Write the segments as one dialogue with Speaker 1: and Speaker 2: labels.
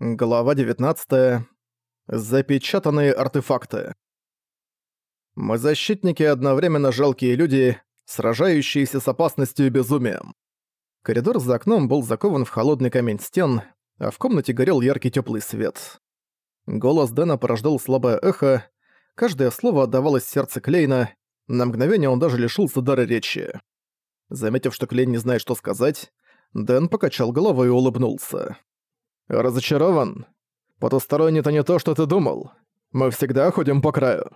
Speaker 1: Глава 19. Запечатанные артефакты. Мы защитники одновременно жалкие люди, сражающиеся с опасностью и безумием. Коридор за окном был закован в холодный камень стен, а в комнате горел яркий теплый свет. Голос Дэна порождал слабое эхо, каждое слово отдавалось сердце Клейна, на мгновение он даже лишился дара речи. Заметив, что Клейн не знает, что сказать, Дэн покачал головой и улыбнулся. «Разочарован? Потусторонний-то не то, что ты думал. Мы всегда ходим по краю.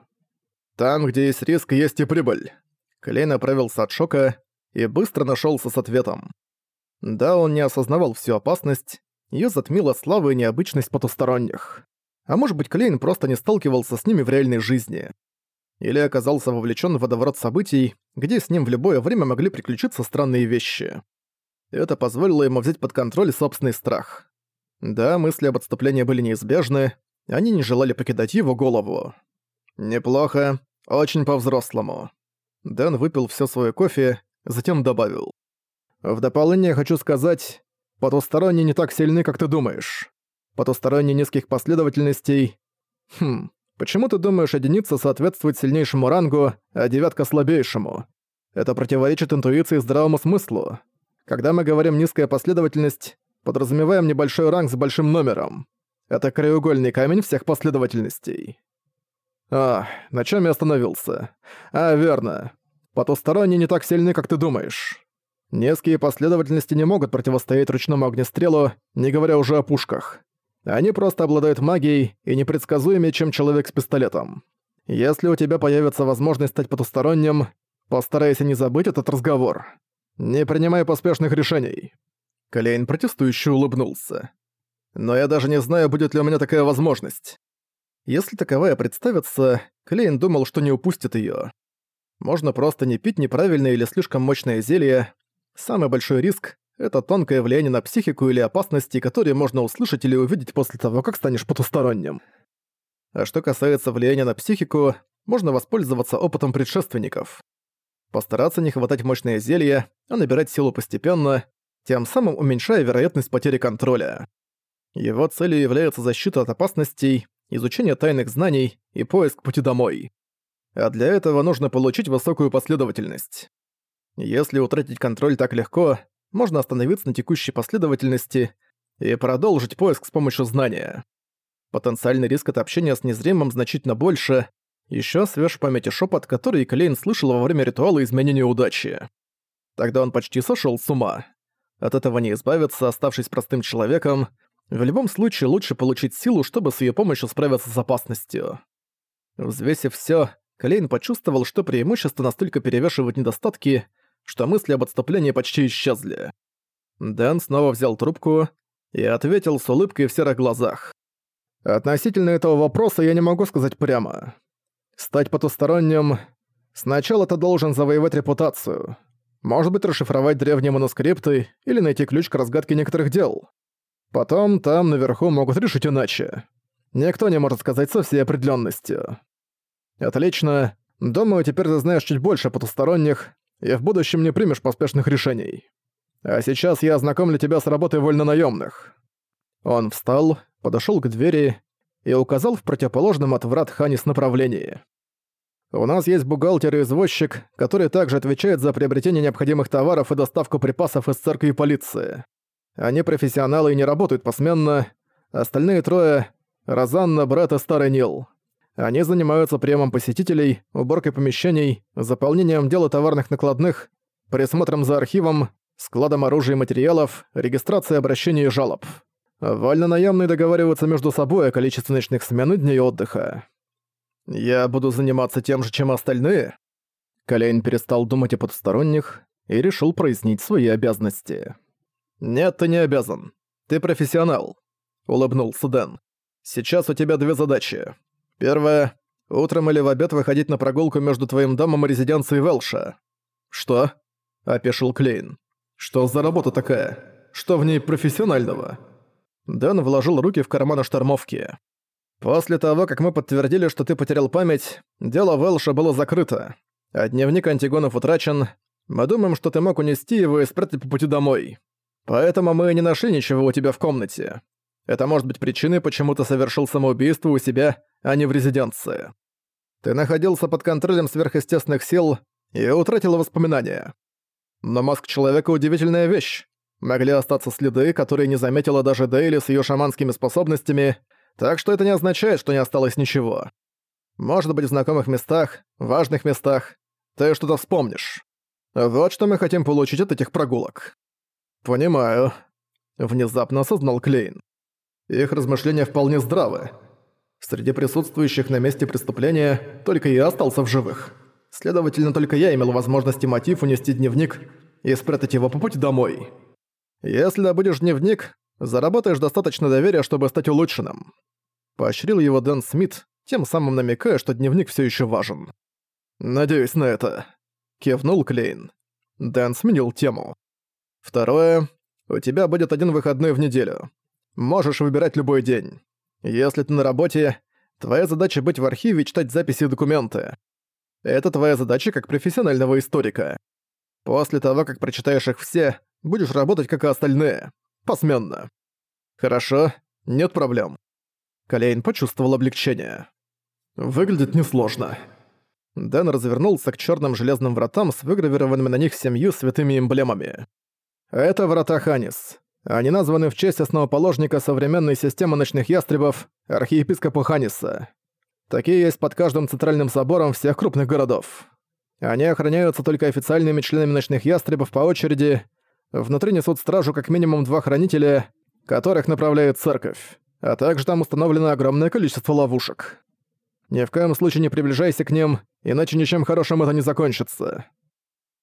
Speaker 1: Там, где есть риск, есть и прибыль». Клей направился от шока и быстро нашелся с ответом. Да, он не осознавал всю опасность, ее затмила слава и необычность потусторонних. А может быть, Клейн просто не сталкивался с ними в реальной жизни. Или оказался вовлечен в водоворот событий, где с ним в любое время могли приключиться странные вещи. Это позволило ему взять под контроль собственный страх. Да, мысли об отступлении были неизбежны, они не желали покидать его голову. «Неплохо, очень по-взрослому». Дэн выпил все свое кофе, затем добавил. «В дополнение хочу сказать, потусторонние не так сильны, как ты думаешь. Потусторонние низких последовательностей... Хм, почему ты думаешь, единица соответствует сильнейшему рангу, а девятка слабейшему? Это противоречит интуиции и здравому смыслу. Когда мы говорим «низкая последовательность», подразумеваем небольшой ранг с большим номером. Это краеугольный камень всех последовательностей. А, на чем я остановился? А, верно. Потусторонние не так сильны, как ты думаешь. Низкие последовательности не могут противостоять ручному огнестрелу, не говоря уже о пушках. Они просто обладают магией и непредсказуемее, чем человек с пистолетом. Если у тебя появится возможность стать потусторонним, постарайся не забыть этот разговор. Не принимай поспешных решений. Клейн протестующе улыбнулся. «Но я даже не знаю, будет ли у меня такая возможность». Если таковая представится, Клейн думал, что не упустит её. Можно просто не пить неправильное или слишком мощное зелье. Самый большой риск — это тонкое влияние на психику или опасности, которые можно услышать или увидеть после того, как станешь потусторонним. А что касается влияния на психику, можно воспользоваться опытом предшественников. Постараться не хватать мощное зелье, а набирать силу постепенно, тем самым уменьшая вероятность потери контроля. Его целью является защита от опасностей, изучение тайных знаний и поиск пути домой. А для этого нужно получить высокую последовательность. Если утратить контроль так легко, можно остановиться на текущей последовательности и продолжить поиск с помощью знания. Потенциальный риск от общения с незримым значительно больше, еще свеж в памяти шепот, который Клейн слышал во время ритуала изменения удачи. Тогда он почти сошел с ума. От этого не избавиться, оставшись простым человеком. В любом случае лучше получить силу, чтобы с ее помощью справиться с опасностью. Взвесив все, Клейн почувствовал, что преимущества настолько перевешивают недостатки, что мысли об отступлении почти исчезли. Дэн снова взял трубку и ответил с улыбкой в серых глазах. «Относительно этого вопроса я не могу сказать прямо. Стать потусторонним... Сначала ты должен завоевать репутацию. Может быть, расшифровать древние манускрипты или найти ключ к разгадке некоторых дел. Потом там наверху могут решить иначе. Никто не может сказать со всей определенностью. Отлично. Думаю, теперь ты знаешь чуть больше потусторонних, и в будущем не примешь поспешных решений. А сейчас я ознакомлю тебя с работой вольнонаёмных». Он встал, подошёл к двери и указал в противоположном от врат Ханис направлении. У нас есть бухгалтер и извозчик, который также отвечает за приобретение необходимых товаров и доставку припасов из церкви и полиции. Они профессионалы и не работают посменно. Остальные трое — Розанна, Брэд и Старый Нил. Они занимаются приемом посетителей, уборкой помещений, заполнением дела товарных накладных, присмотром за архивом, складом оружия и материалов, регистрацией обращений и жалоб. Вольно-наемные договариваются между собой о количестве ночных смен и дней отдыха. «Я буду заниматься тем же, чем остальные?» Калейн перестал думать о потусторонних и решил прояснить свои обязанности. «Нет, ты не обязан. Ты профессионал», — улыбнулся Дэн. «Сейчас у тебя две задачи. Первая — утром или в обед выходить на прогулку между твоим домом и резиденцией Велша». «Что?» — опешил Клейн. «Что за работа такая? Что в ней профессионального?» Дэн вложил руки в карманы штормовки. После того, как мы подтвердили, что ты потерял память, дело Вэлша было закрыто, а дневник Антигонов утрачен. Мы думаем, что ты мог унести его и спрятать по пути домой. Поэтому мы не нашли ничего у тебя в комнате. Это может быть причиной, почему ты совершил самоубийство у себя, а не в резиденции. Ты находился под контролем сверхъестественных сил и утратил воспоминания. Но мозг человека — удивительная вещь. Могли остаться следы, которые не заметила даже Дейли с ее шаманскими способностями, так что это не означает, что не осталось ничего. Может быть, в знакомых местах, важных местах, ты что-то вспомнишь. Вот что мы хотим получить от этих прогулок. Понимаю. Внезапно осознал Клейн. Их размышления вполне здравы. Среди присутствующих на месте преступления только я остался в живых. Следовательно, только я имел возможность и мотив унести дневник и спрятать его по пути домой. Если добудешь дневник, заработаешь достаточно доверия, чтобы стать улучшенным. Поощрил его Дэн Смит, тем самым намекая, что дневник все еще важен. «Надеюсь на это», — кивнул Клейн. Дэн сменил тему. «Второе. У тебя будет один выходной в неделю. Можешь выбирать любой день. Если ты на работе, твоя задача быть в архиве и читать записи и документы. Это твоя задача как профессионального историка. После того, как прочитаешь их все, будешь работать как и остальные. Посменно. Хорошо, нет проблем. Калейн почувствовал облегчение. Выглядит несложно. Дэн развернулся к черным железным вратам с выгравированными на них семью святыми эмблемами. Это врата Ханис. Они названы в честь основоположника современной системы ночных ястребов, архиепископа Ханиса. Такие есть под каждым центральным собором всех крупных городов. Они охраняются только официальными членами ночных ястребов по очереди. Внутри несут стражу как минимум два хранителя, которых направляет церковь. А также там установлено огромное количество ловушек. Ни в коем случае не приближайся к ним, иначе ничем хорошим это не закончится.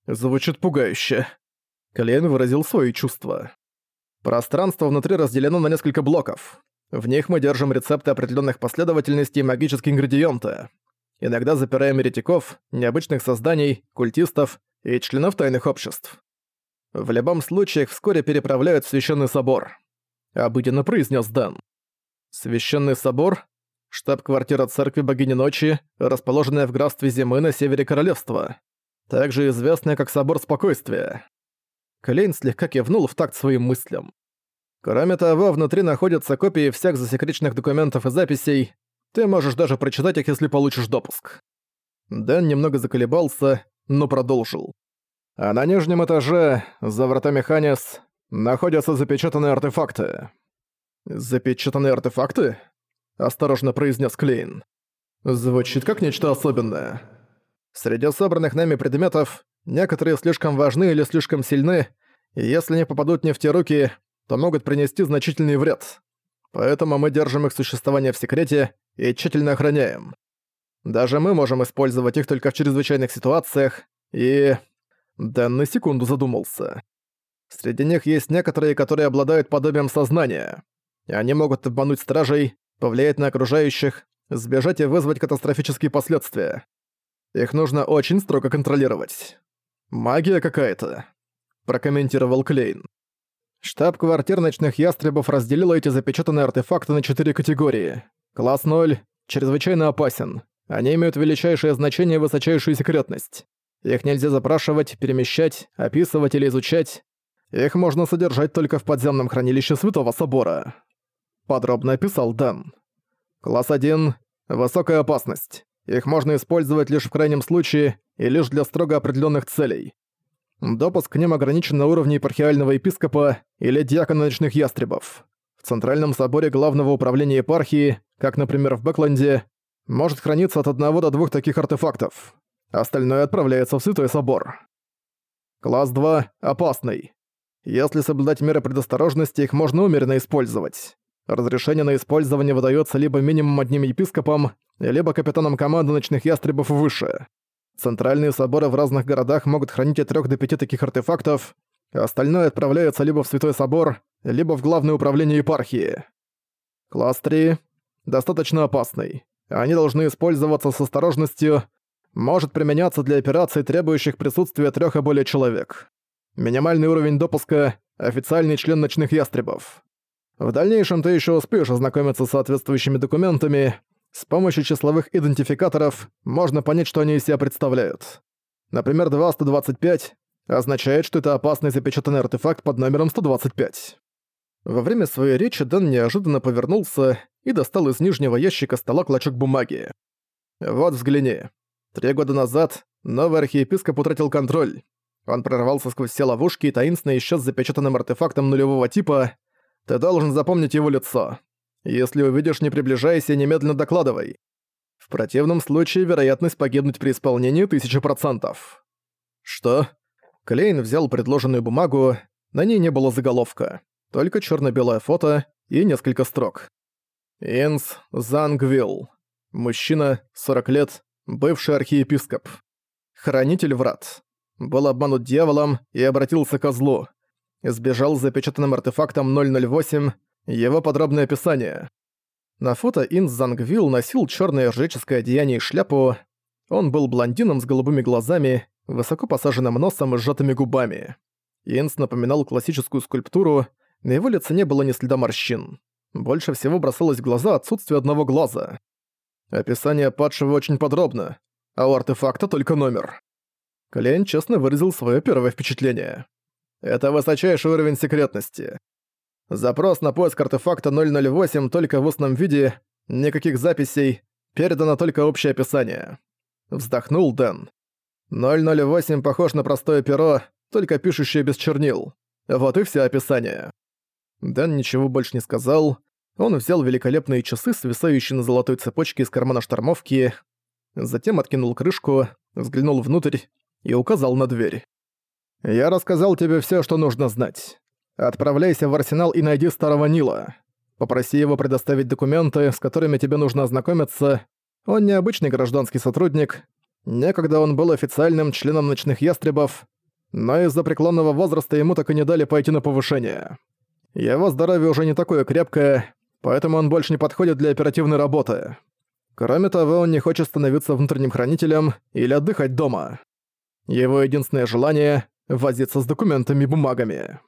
Speaker 1: Звучит пугающе. Клейн выразил свои чувства. Пространство внутри разделено на несколько блоков. В них мы держим рецепты определенных последовательностей и магические ингредиенты. Иногда запираем еретиков, необычных созданий, культистов и членов тайных обществ. В любом случае их вскоре переправляют в Священный Собор. Обыденно произнес Дэн. Священный Собор — штаб-квартира Церкви Богини Ночи, расположенная в графстве Зимы на севере королевства, также известная как Собор Спокойствия. Клейн слегка кивнул в такт своим мыслям. Кроме того, внутри находятся копии всех засекреченных документов и записей. Ты можешь даже прочитать их, если получишь допуск. Дэн немного заколебался, но продолжил. А на нижнем этаже, за вратами Ханис, находятся запечатанные артефакты. «Запечатанные артефакты?» – осторожно произнес Клейн. «Звучит как нечто особенное. Среди собранных нами предметов некоторые слишком важны или слишком сильны, и если не попадут не в те руки, то могут принести значительный вред. Поэтому мы держим их существование в секрете и тщательно охраняем. Даже мы можем использовать их только в чрезвычайных ситуациях, и... Дэн на секунду задумался. Среди них есть некоторые, которые обладают подобием сознания. И они могут обмануть стражей, повлиять на окружающих, сбежать и вызвать катастрофические последствия. Их нужно очень строго контролировать. «Магия какая-то», — прокомментировал Клейн. Штаб-квартир ночных ястребов разделила эти запечатанные артефакты на четыре категории. Класс 0 — чрезвычайно опасен. Они имеют величайшее значение и высочайшую секретность. Их нельзя запрашивать, перемещать, описывать или изучать. Их можно содержать только в подземном хранилище Святого Собора. Подробно описал Дэн. Класс 1 — высокая опасность. Их можно использовать лишь в крайнем случае и лишь для строго определенных целей. Допуск к ним ограничен на уровне епархиального епископа или диакона ночных ястребов. В Центральном соборе Главного управления епархии, как, например, в Бэкленде, может храниться от одного до двух таких артефактов. Остальное отправляется в Святой Собор. Класс 2 – опасный. Если соблюдать меры предосторожности, их можно умеренно использовать. Разрешение на использование выдается либо минимум одним епископом, либо капитаном команды ночных ястребов выше. Центральные соборы в разных городах могут хранить от 3 до 5 таких артефактов, а остальное отправляется либо в Святой Собор, либо в Главное управление епархии. Класс 3 достаточно опасный. Они должны использоваться с осторожностью, может применяться для операций, требующих присутствия трех и более человек. Минимальный уровень допуска – официальный член ночных ястребов. В дальнейшем ты еще успеешь ознакомиться с соответствующими документами. С помощью числовых идентификаторов можно понять, что они из себя представляют. Например, 2-125 означает, что это опасный запечатанный артефакт под номером 125. Во время своей речи Дэн неожиданно повернулся и достал из нижнего ящика стола клочок бумаги. «Вот взгляни. Три года назад новый архиепископ утратил контроль. Он прорвался сквозь все ловушки и таинственно исчез запечатанным артефактом нулевого типа. Ты должен запомнить его лицо. Если увидишь, не приближайся немедленно докладывай. В противном случае вероятность погибнуть при исполнении тысяча процентов». «Что?» Клейн взял предложенную бумагу, на ней не было заголовка, только черно белое фото и несколько строк. Инс Зангвилл. Мужчина, 40 лет, бывший архиепископ. Хранитель врат. Был обманут дьяволом и обратился к злу. Сбежал с запечатанным артефактом 008, его подробное описание. На фото Инс Зангвилл носил черное ржеческое одеяние и шляпу. Он был блондином с голубыми глазами, высоко посаженным носом и сжатыми губами. Инс напоминал классическую скульптуру, на его лице не было ни следа морщин. Больше всего бросалось в глаза отсутствие одного глаза. Описание падшего очень подробно, а у артефакта только номер. Клейн честно выразил свое первое впечатление. Это высочайший уровень секретности. Запрос на поиск артефакта 008 только в устном виде, никаких записей, передано только общее описание. Вздохнул Дэн. 008 похож на простое перо, только пишущее без чернил. Вот и все описание. Дэн ничего больше не сказал. Он взял великолепные часы, свисающие на золотой цепочке из кармана штормовки, затем откинул крышку, взглянул внутрь и указал на дверь. «Я рассказал тебе все, что нужно знать. Отправляйся в арсенал и найди старого Нила. Попроси его предоставить документы, с которыми тебе нужно ознакомиться. Он не обычный гражданский сотрудник, Некогда он был официальным членом ночных ястребов, но из-за преклонного возраста ему так и не дали пойти на повышение. Его здоровье уже не такое крепкое, поэтому он больше не подходит для оперативной работы. Кроме того, он не хочет становиться внутренним хранителем или отдыхать дома. Его единственное желание — возиться с документами и бумагами.